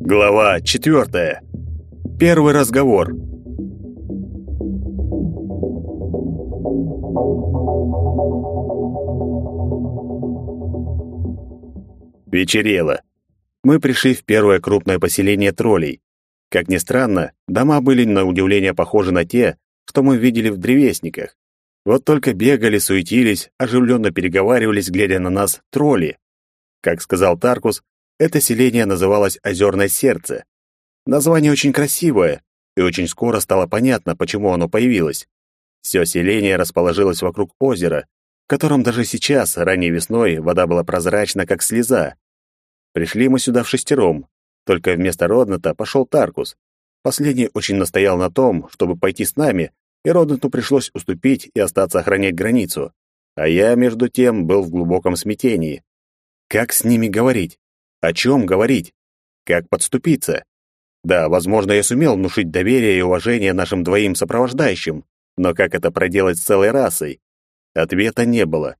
Глава четвертая. Первый разговор. Вечерело. Мы пришли в первое крупное поселение троллей. Как ни странно, дома были на удивление похожи на те, что мы видели в древесниках. Вот только бегали, суетились, оживленно переговаривались, глядя на нас, тролли. Как сказал Таркус, это селение называлось Озерное сердце. Название очень красивое, и очень скоро стало понятно, почему оно появилось. Все селение расположилось вокруг озера, в котором даже сейчас, ранней весной, вода была прозрачна, как слеза. Пришли мы сюда в шестером, только вместо Родната пошел Таркус. Последний очень настоял на том, чтобы пойти с нами, и Роднату пришлось уступить и остаться охранять границу. А я, между тем, был в глубоком смятении. Как с ними говорить? О чем говорить? Как подступиться? Да, возможно, я сумел внушить доверие и уважение нашим двоим сопровождающим, но как это проделать с целой расой? Ответа не было.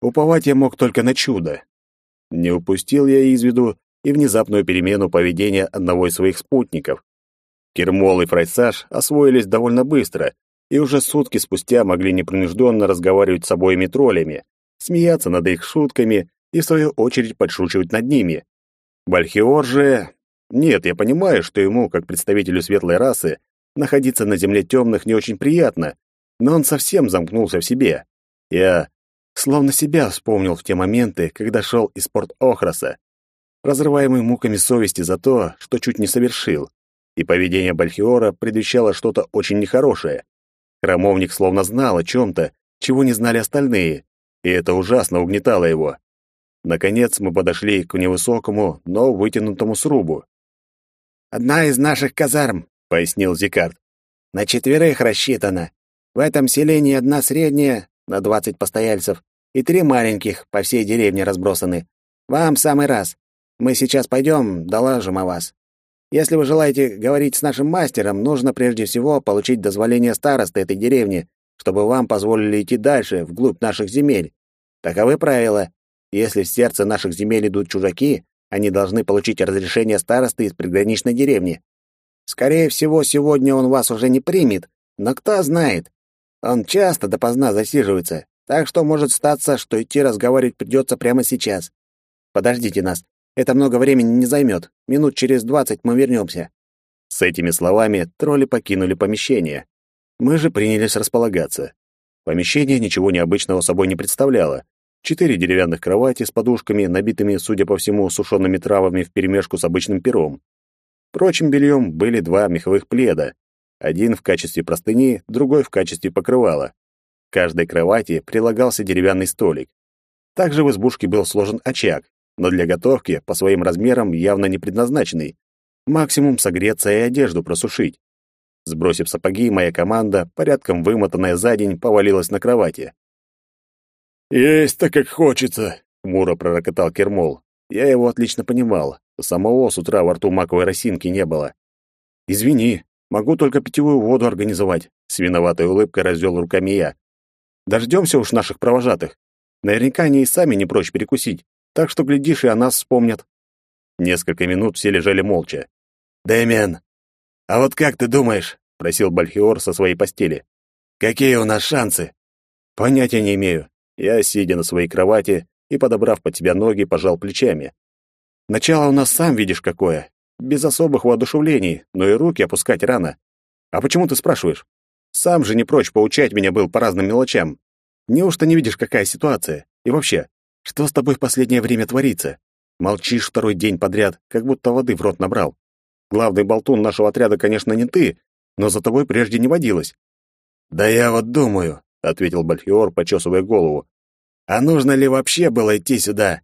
Уповать я мог только на чудо. Не упустил я из виду и внезапную перемену поведения одного из своих спутников. Кермол и Фрайсаж освоились довольно быстро и уже сутки спустя могли непринужденно разговаривать с обоими троллями, смеяться над их шутками и, в свою очередь, подшучивать над ними. Бальхиор же... Нет, я понимаю, что ему, как представителю светлой расы, находиться на земле темных не очень приятно, но он совсем замкнулся в себе. Я словно себя вспомнил в те моменты, когда шел из порт Охроса разрываемый муками совести за то, что чуть не совершил. И поведение Бальхиора предвещало что-то очень нехорошее. Храмовник словно знал о чем-то, чего не знали остальные, и это ужасно угнетало его. Наконец мы подошли к невысокому, но вытянутому срубу. «Одна из наших казарм», — пояснил Зикард. «На четверых рассчитана. В этом селении одна средняя, на двадцать постояльцев, и три маленьких, по всей деревне разбросаны. Вам самый раз. Мы сейчас пойдем, доложим о вас. Если вы желаете говорить с нашим мастером, нужно прежде всего получить дозволение старосты этой деревни, чтобы вам позволили идти дальше, вглубь наших земель. Таковы правила. Если в сердце наших земель идут чужаки, они должны получить разрешение старосты из приграничной деревни. Скорее всего, сегодня он вас уже не примет, но кто знает. Он часто допоздна засиживается, так что может статься, что идти разговаривать придется прямо сейчас. Подождите нас, это много времени не займет. Минут через двадцать мы вернемся». С этими словами тролли покинули помещение. Мы же принялись располагаться. Помещение ничего необычного собой не представляло. Четыре деревянных кровати с подушками, набитыми, судя по всему, сушеными травами вперемешку с обычным пером. Прочим бельем были два меховых пледа. Один в качестве простыни, другой в качестве покрывала. К каждой кровати прилагался деревянный столик. Также в избушке был сложен очаг, но для готовки по своим размерам явно не предназначенный. Максимум согреться и одежду просушить. Сбросив сапоги, моя команда, порядком вымотанная за день, повалилась на кровати. «Есть-то как хочется!» — хмуро пророкотал Кермол. Я его отлично понимал. Самого с утра во рту маковой росинки не было. «Извини, могу только питьевую воду организовать», — с виноватой улыбкой развел руками я. «Дождемся уж наших провожатых. Наверняка они и сами не прочь перекусить. Так что, глядишь, и о нас вспомнят. Несколько минут все лежали молча. «Дэмиан, а вот как ты думаешь?» — просил Бальхиор со своей постели. «Какие у нас шансы?» «Понятия не имею». Я, сидя на своей кровати и, подобрав под себя ноги, пожал плечами. «Начало у нас сам видишь какое. Без особых воодушевлений, но и руки опускать рано. А почему ты спрашиваешь? Сам же не прочь поучать меня был по разным мелочам. Неужто не видишь, какая ситуация? И вообще, что с тобой в последнее время творится? Молчишь второй день подряд, как будто воды в рот набрал. Главный болтун нашего отряда, конечно, не ты, но за тобой прежде не водилось. Да я вот думаю, ответил Бальфиор, почесывая голову. А нужно ли вообще было идти сюда?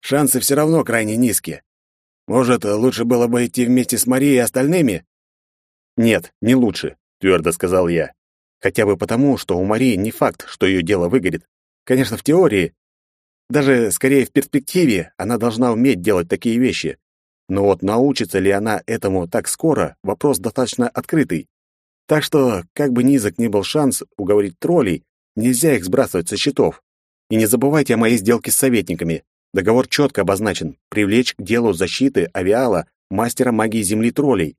Шансы все равно крайне низкие. Может, лучше было бы идти вместе с Марией и остальными? Нет, не лучше, твердо сказал я. Хотя бы потому, что у Марии не факт, что ее дело выгорит. Конечно, в теории, даже, скорее, в перспективе она должна уметь делать такие вещи. Но вот научится ли она этому так скоро, вопрос достаточно открытый. Так что, как бы низок ни был шанс уговорить троллей, нельзя их сбрасывать со счетов. И не забывайте о моей сделке с советниками. Договор четко обозначен — привлечь к делу защиты авиала мастера магии земли троллей.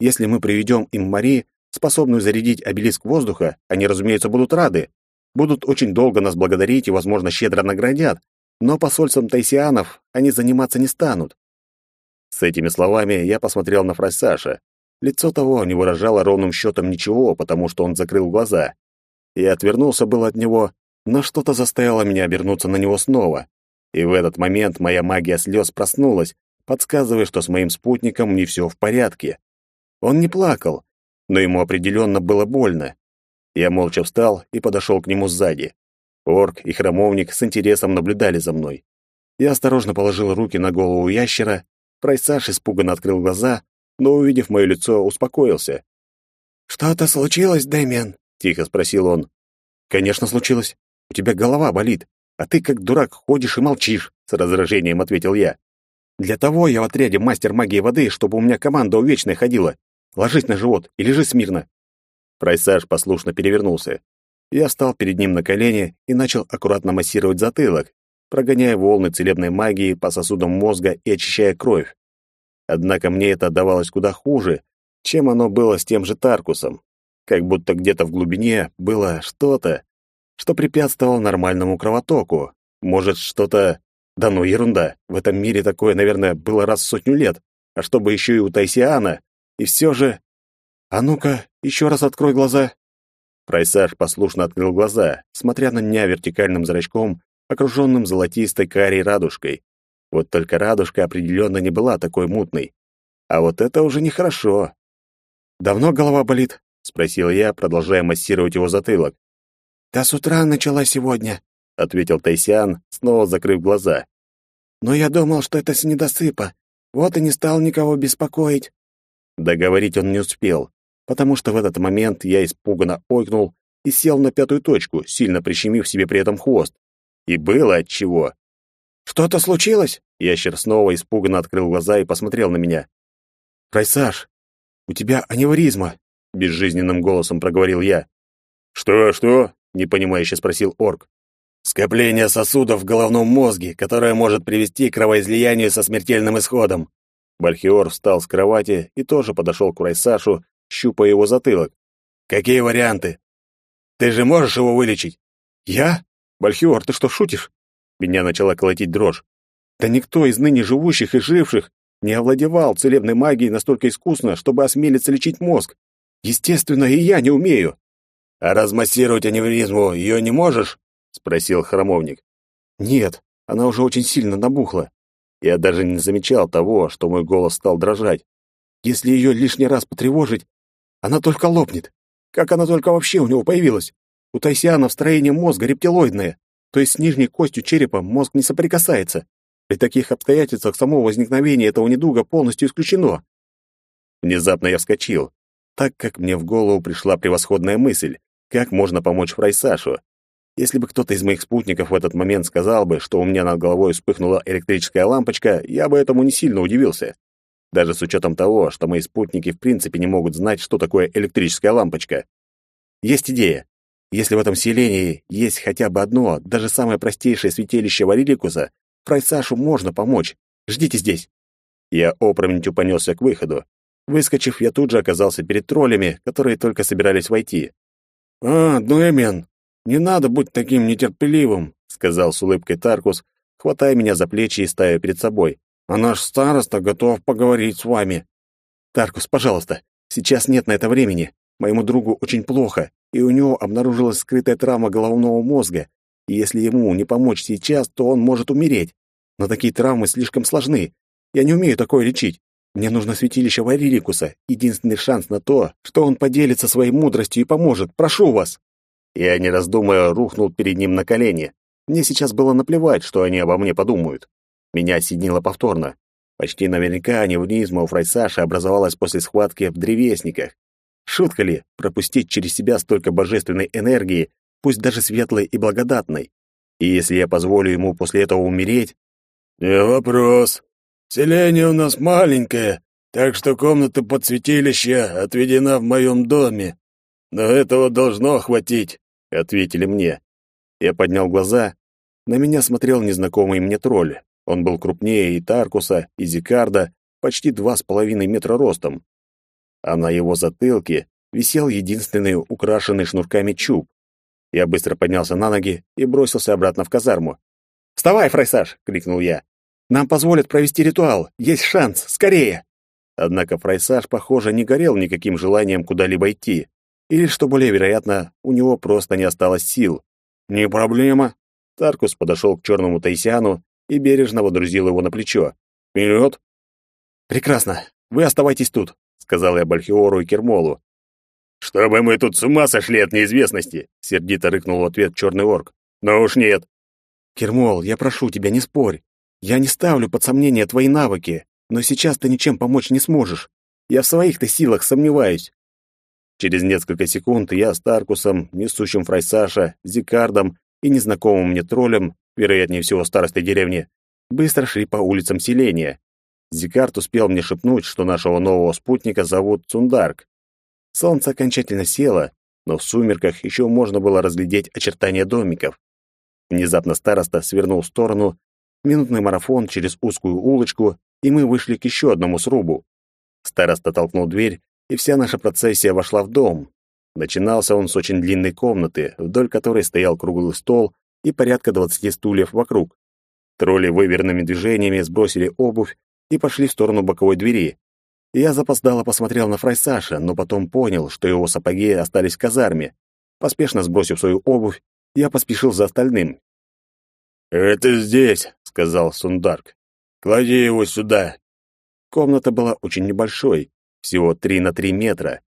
Если мы приведем им Мари, способную зарядить обелиск воздуха, они, разумеется, будут рады. Будут очень долго нас благодарить и, возможно, щедро наградят, но посольством тайсианов они заниматься не станут. С этими словами я посмотрел на Фрайсаша. Лицо того не выражало ровным счетом ничего, потому что он закрыл глаза. Я отвернулся было от него, но что-то заставило меня обернуться на него снова. И в этот момент моя магия слез проснулась, подсказывая, что с моим спутником не все в порядке. Он не плакал, но ему определенно было больно. Я молча встал и подошел к нему сзади. Орк и храмовник с интересом наблюдали за мной. Я осторожно положил руки на голову ящера, Прайсаж испуганно открыл глаза, но, увидев мое лицо, успокоился. «Что-то случилось, Дэмиан?» — тихо спросил он. «Конечно, случилось. У тебя голова болит, а ты как дурак ходишь и молчишь», — с раздражением ответил я. «Для того я в отряде мастер магии воды, чтобы у меня команда увечная ходила. Ложись на живот и лежи смирно». Прайсаж послушно перевернулся. Я встал перед ним на колени и начал аккуратно массировать затылок, прогоняя волны целебной магии по сосудам мозга и очищая кровь. Однако мне это давалось куда хуже, чем оно было с тем же Таркусом. Как будто где-то в глубине было что-то, что препятствовало нормальному кровотоку. Может, что-то... Да ну, ерунда. В этом мире такое, наверное, было раз в сотню лет. А чтобы еще и у Тайсиана. И все же... А ну-ка, еще раз открой глаза. Прайсаж послушно открыл глаза, смотря на меня вертикальным зрачком, окруженным золотистой карей радужкой. Вот только радужка определенно не была такой мутной. А вот это уже нехорошо. «Давно голова болит?» — спросил я, продолжая массировать его затылок. «Да с утра начала сегодня», — ответил Тайсиан, снова закрыв глаза. «Но я думал, что это с недосыпа. Вот и не стал никого беспокоить». Договорить он не успел потому что в этот момент я испуганно ойкнул и сел на пятую точку, сильно прищемив себе при этом хвост. И было отчего. «Что-то случилось?» Ящер снова испуганно открыл глаза и посмотрел на меня. «Прайсаж, у тебя аневризма», — безжизненным голосом проговорил я. «Что, что?» — непонимающе спросил орк. «Скопление сосудов в головном мозге, которое может привести к кровоизлиянию со смертельным исходом». Бальхиор встал с кровати и тоже подошел к Прайсашу, щупая его затылок. «Какие варианты? Ты же можешь его вылечить?» «Я? Бальхиор, ты что, шутишь?» Меня начала колотить дрожь. «Да никто из ныне живущих и живших не овладевал целебной магией настолько искусно, чтобы осмелиться лечить мозг. Естественно, и я не умею». «А размассировать аневризму ее не можешь?» — спросил храмовник. «Нет, она уже очень сильно набухла. Я даже не замечал того, что мой голос стал дрожать. Если ее лишний раз потревожить, она только лопнет. Как она только вообще у него появилась? У Тайсиана строение мозга рептилоидное, то есть с нижней костью черепа мозг не соприкасается. При таких обстоятельствах само возникновение этого недуга полностью исключено. Внезапно я вскочил, так как мне в голову пришла превосходная мысль, как можно помочь Фрайсашу. Если бы кто-то из моих спутников в этот момент сказал бы, что у меня над головой вспыхнула электрическая лампочка, я бы этому не сильно удивился даже с учетом того, что мои спутники в принципе не могут знать, что такое электрическая лампочка. Есть идея. Если в этом селении есть хотя бы одно, даже самое простейшее святилище Вариликуса, Прайсашу можно помочь. Ждите здесь. Я опрометью понесся к выходу. Выскочив, я тут же оказался перед троллями, которые только собирались войти. «А, Дуэмен, не надо быть таким нетерпеливым», — сказал с улыбкой Таркус, хватая меня за плечи и ставя перед собой а наш староста готов поговорить с вами. Таркус, пожалуйста, сейчас нет на это времени. Моему другу очень плохо, и у него обнаружилась скрытая травма головного мозга. И если ему не помочь сейчас, то он может умереть. Но такие травмы слишком сложны. Я не умею такое лечить. Мне нужно святилище Вариликуса, единственный шанс на то, что он поделится своей мудростью и поможет. Прошу вас. Я, не раздумывая, рухнул перед ним на колени. Мне сейчас было наплевать, что они обо мне подумают. Меня осенило повторно. Почти наверняка аневризма у Фрайсаша образовалась после схватки в древесниках. Шутка ли пропустить через себя столько божественной энергии, пусть даже светлой и благодатной? И если я позволю ему после этого умереть... «Не вопрос. Селение у нас маленькое, так что комната под святилище отведена в моем доме. Но этого должно хватить», — ответили мне. Я поднял глаза. На меня смотрел незнакомый мне тролль. Он был крупнее и Таркуса, и Зикарда, почти два с половиной метра ростом. А на его затылке висел единственный украшенный шнурками чуб. Я быстро поднялся на ноги и бросился обратно в казарму. «Вставай, Фрайсаж!» — крикнул я. «Нам позволят провести ритуал. Есть шанс. Скорее!» Однако Фрайсаж, похоже, не горел никаким желанием куда-либо идти. Или, что более вероятно, у него просто не осталось сил. «Не проблема». Таркус подошел к черному Тайсиану и бережно водрузил его на плечо. «Вперед!» «Прекрасно. Вы оставайтесь тут», — сказал я Бальхиору и Кермолу. «Чтобы мы тут с ума сошли от неизвестности!» — сердито рыкнул в ответ черный орк. «Но уж нет!» «Кермол, я прошу тебя, не спорь. Я не ставлю под сомнение твои навыки, но сейчас ты ничем помочь не сможешь. Я в своих-то силах сомневаюсь». Через несколько секунд я с Таркусом, несущим Фрайсаша, Зикардом и незнакомым мне троллем, вероятнее всего старостой деревни, быстро шли по улицам селения. Зикард успел мне шепнуть, что нашего нового спутника зовут Цундарк. Солнце окончательно село, но в сумерках еще можно было разглядеть очертания домиков. Внезапно староста свернул в сторону, минутный марафон через узкую улочку, и мы вышли к еще одному срубу. Староста толкнул дверь, и вся наша процессия вошла в дом. Начинался он с очень длинной комнаты, вдоль которой стоял круглый стол и порядка двадцати стульев вокруг. Тролли выверенными движениями сбросили обувь и пошли в сторону боковой двери. Я запоздало посмотрел на Фрайсаша, но потом понял, что его сапоги остались в казарме. Поспешно сбросив свою обувь, я поспешил за остальным. «Это здесь», — сказал Сундарк. «Клади его сюда». Комната была очень небольшой, всего три на три метра.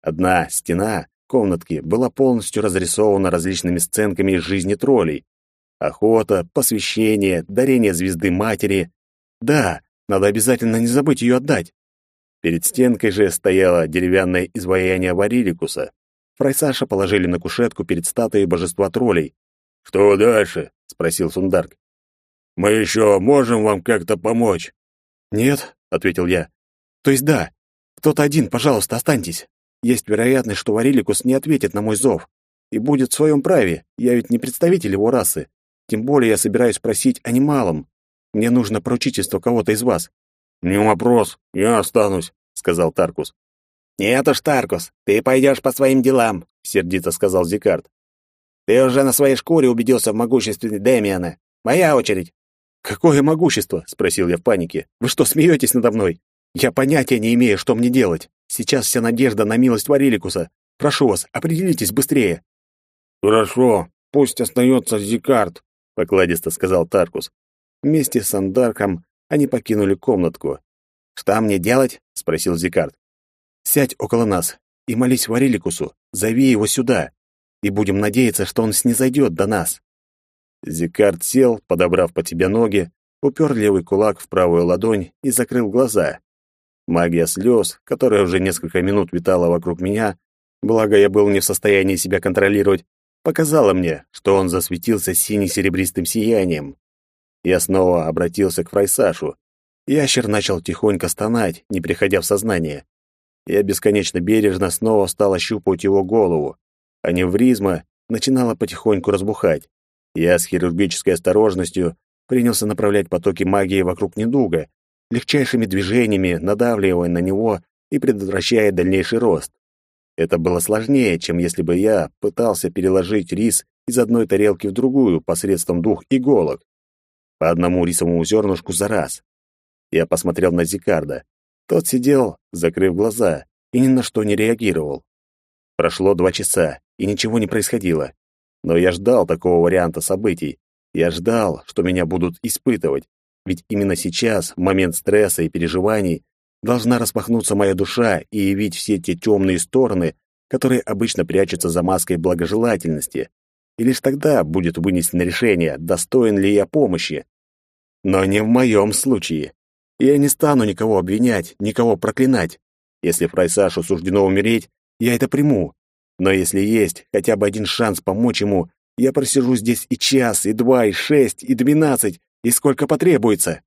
Одна стена комнатки была полностью разрисована различными сценками из жизни троллей. Охота, посвящение, дарение звезды матери. Да, надо обязательно не забыть ее отдать. Перед стенкой же стояло деревянное изваяние Вариликуса. Фрайсаша положили на кушетку перед статуей божества троллей. «Что дальше?» — спросил Сундарк. «Мы еще можем вам как-то помочь?» «Нет», — ответил я. «То есть да. Кто-то один, пожалуйста, останьтесь. Есть вероятность, что Вариликус не ответит на мой зов. И будет в своем праве. Я ведь не представитель его расы. Тем более я собираюсь просить о немалом. Мне нужно поручительство кого-то из вас». «Не вопрос. Я останусь», — сказал Таркус. «Нет уж, Таркус, ты пойдешь по своим делам», — сердито сказал Зикард. «Ты уже на своей шкуре убедился в могуществе Демиана. Моя очередь». «Какое могущество?» — спросил я в панике. «Вы что, смеетесь надо мной? Я понятия не имею, что мне делать. Сейчас вся надежда на милость Вариликуса. Прошу вас, определитесь быстрее». «Хорошо, пусть остается Зикард», — покладисто сказал Таркус. Вместе с Андарком они покинули комнатку. «Что мне делать?» — спросил Зикард. Сядь около нас и молись Вариликусу, зови его сюда, и будем надеяться, что он снизойдет до нас». Зикард сел, подобрав под себя ноги, упер левый кулак в правую ладонь и закрыл глаза. Магия слез, которая уже несколько минут витала вокруг меня, благо я был не в состоянии себя контролировать, показала мне, что он засветился сине-серебристым сиянием. Я снова обратился к Фрайсашу. Ящер начал тихонько стонать, не приходя в сознание. Я бесконечно бережно снова стал ощупывать его голову. Аневризма начинала потихоньку разбухать. Я с хирургической осторожностью принялся направлять потоки магии вокруг недуга, легчайшими движениями надавливая на него и предотвращая дальнейший рост. Это было сложнее, чем если бы я пытался переложить рис из одной тарелки в другую посредством двух иголок. По одному рисовому зернышку за раз. Я посмотрел на Зикарда. Тот сидел, закрыв глаза, и ни на что не реагировал. Прошло два часа, и ничего не происходило. Но я ждал такого варианта событий. Я ждал, что меня будут испытывать. Ведь именно сейчас, в момент стресса и переживаний, должна распахнуться моя душа и явить все те темные стороны, которые обычно прячутся за маской благожелательности. И лишь тогда будет вынесено решение, достоин ли я помощи. Но не в моем случае. Я не стану никого обвинять, никого проклинать. Если Фрайсашу суждено умереть, я это приму. Но если есть хотя бы один шанс помочь ему, я просижу здесь и час, и два, и шесть, и двенадцать, и сколько потребуется.